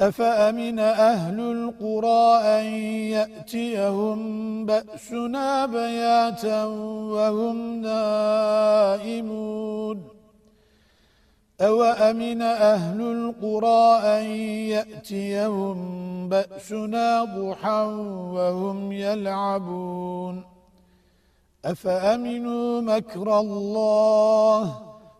أفأمن أهل القرى أن يأتيهم بأسنا بياتا وهم نائمون؟ أوأمن أهل القرى أن يأتيهم بأسنا ضحا وهم يلعبون؟ أفأمنوا مكر الله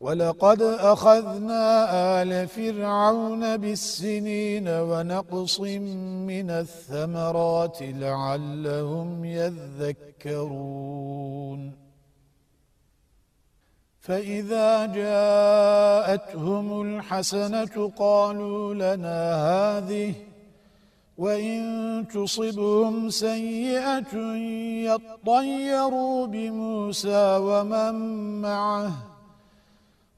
ولقد أخذنا آل فرعون بالسنين ونقص من الثمرات لعلهم يذكرون. فإذا جاءتهم الحسنة قالوا لنا هذه وإن تصبهم سيئة يطيروا بموسى ومن معه.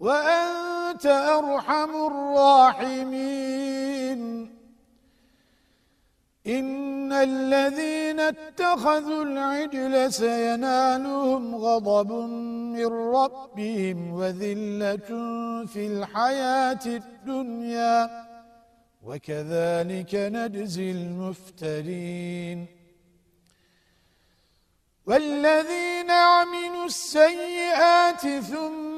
وأنت أرحم الراحمين. إن الذين اتخذوا العجل سينالهم غضب من ربهم وذلة في الحياة الدنيا. وكذلك نجزي المفترين. والذين عملوا السيئات ثم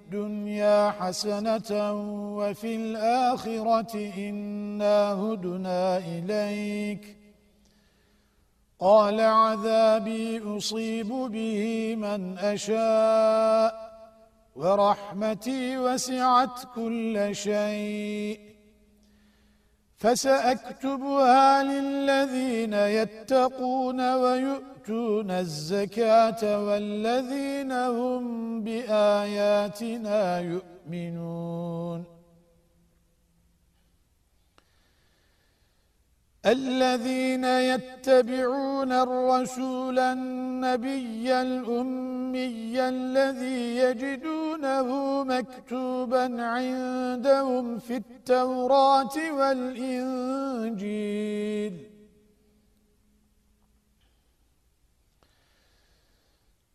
الدنيا حسنة وفي الآخرة إنا هدنا إليك. قال عذابي أصيب به من أشاء ورحمتي وسعت كل شيء. فسأكتبها للذين يتقون ويؤتون الزكاة والذين هم بآياتنا يؤمنون. الذين يتبعون الرسول النبي الأمي الذي يجدونه مكتوبا عندهم في التوراة والإنجيل.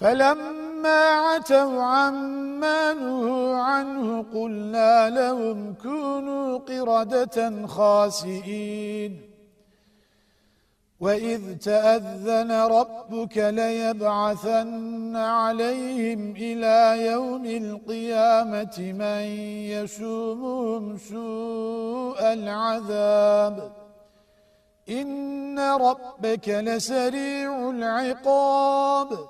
فَلَمَّا عَتَوْا عَمَّا نُهُوا عَنْهُ قُلْنَا لَهُمْ كُونُوا قِرَدَةً خَاسِئِينَ. وَإِذْ تَأَذَّنَ رَبُّكَ لَيَبْعَثَنَّ عَلَيْهِمْ إِلَى يَوْمِ الْقِيَامَةِ مَنْ يَسُومُهُمْ سُوءَ الْعَذَابِ. إِنَّ رَبَّكَ لَسَرِيعُ الْعِقَابِ.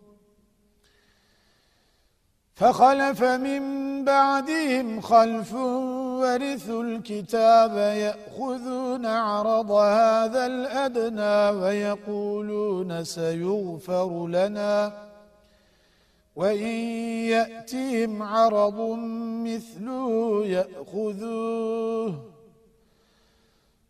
فخلف من بعدهم خلف ورثوا الكتاب يأخذون عرض هذا الأدنى ويقولون سيغفر لنا وإن يأتيهم عرض مثله يأخذوه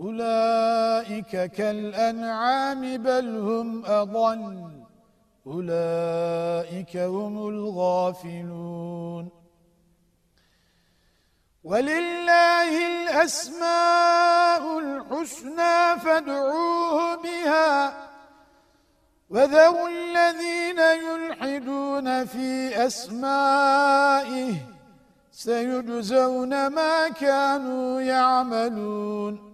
أولئك كالأنعام بل هم أضل. أولئك هم الغافلون. ولله الأسماء الحسنى فادعوه بها. وذروا الذين يلحدون في أسمائه. سيجزون ما كانوا يعملون.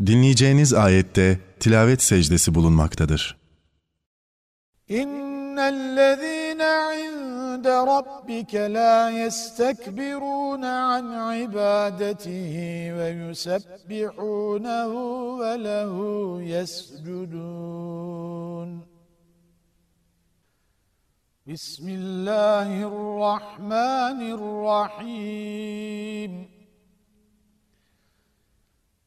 Dinleyeceğiniz ayette tilavet secdesi bulunmaktadır. İnnellezîne inde rabbike lâ yestekbirûne an ibâdetihi ve yusebbihûnehu ve lehu yescudûn. Bismillahirrahmanirrahim.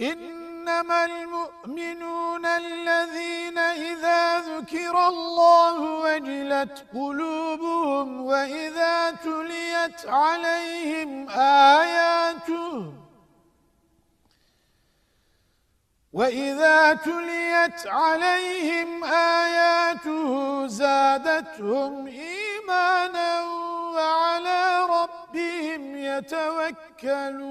إنما المؤمنون الذين إذا ذكر الله وجلت قلوبهم وإذا تليت عليهم آياته وَإِذَا تُلِيَتْ عَلَيْهِمْ آيَاتُهُ زَادَتْهُمْ إِيمَانًا وَعَلَى رَبِّهِمْ يَتَوَكَّلُونَ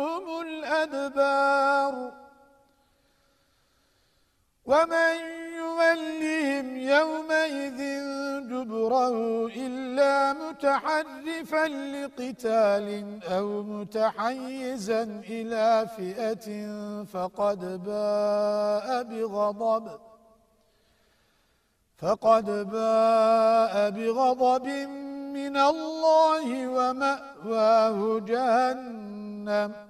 تولوهم الأدبار ومن يولهم يومئذ دبره إلا متحرفا لقتال أو متحيزا إلى فئة فقد باء بغضب فقد باء بغضب من الله ومأواه جهنم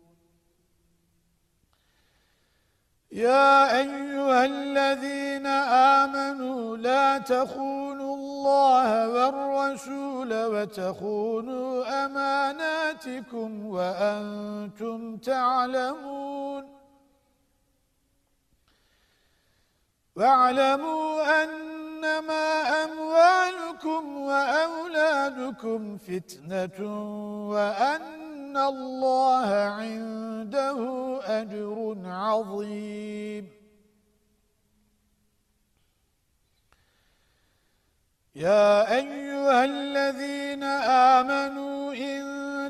يا أيها الذين آمنوا لا تخونوا الله والرسول وتخونوا أماناتكم وأنتم تعلمون. واعلموا أنما أموالكم وأولادكم فتنة وأن الله عنده أجر عظيم. يا أيها الذين آمنوا إن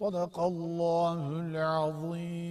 صدق الله العظيم.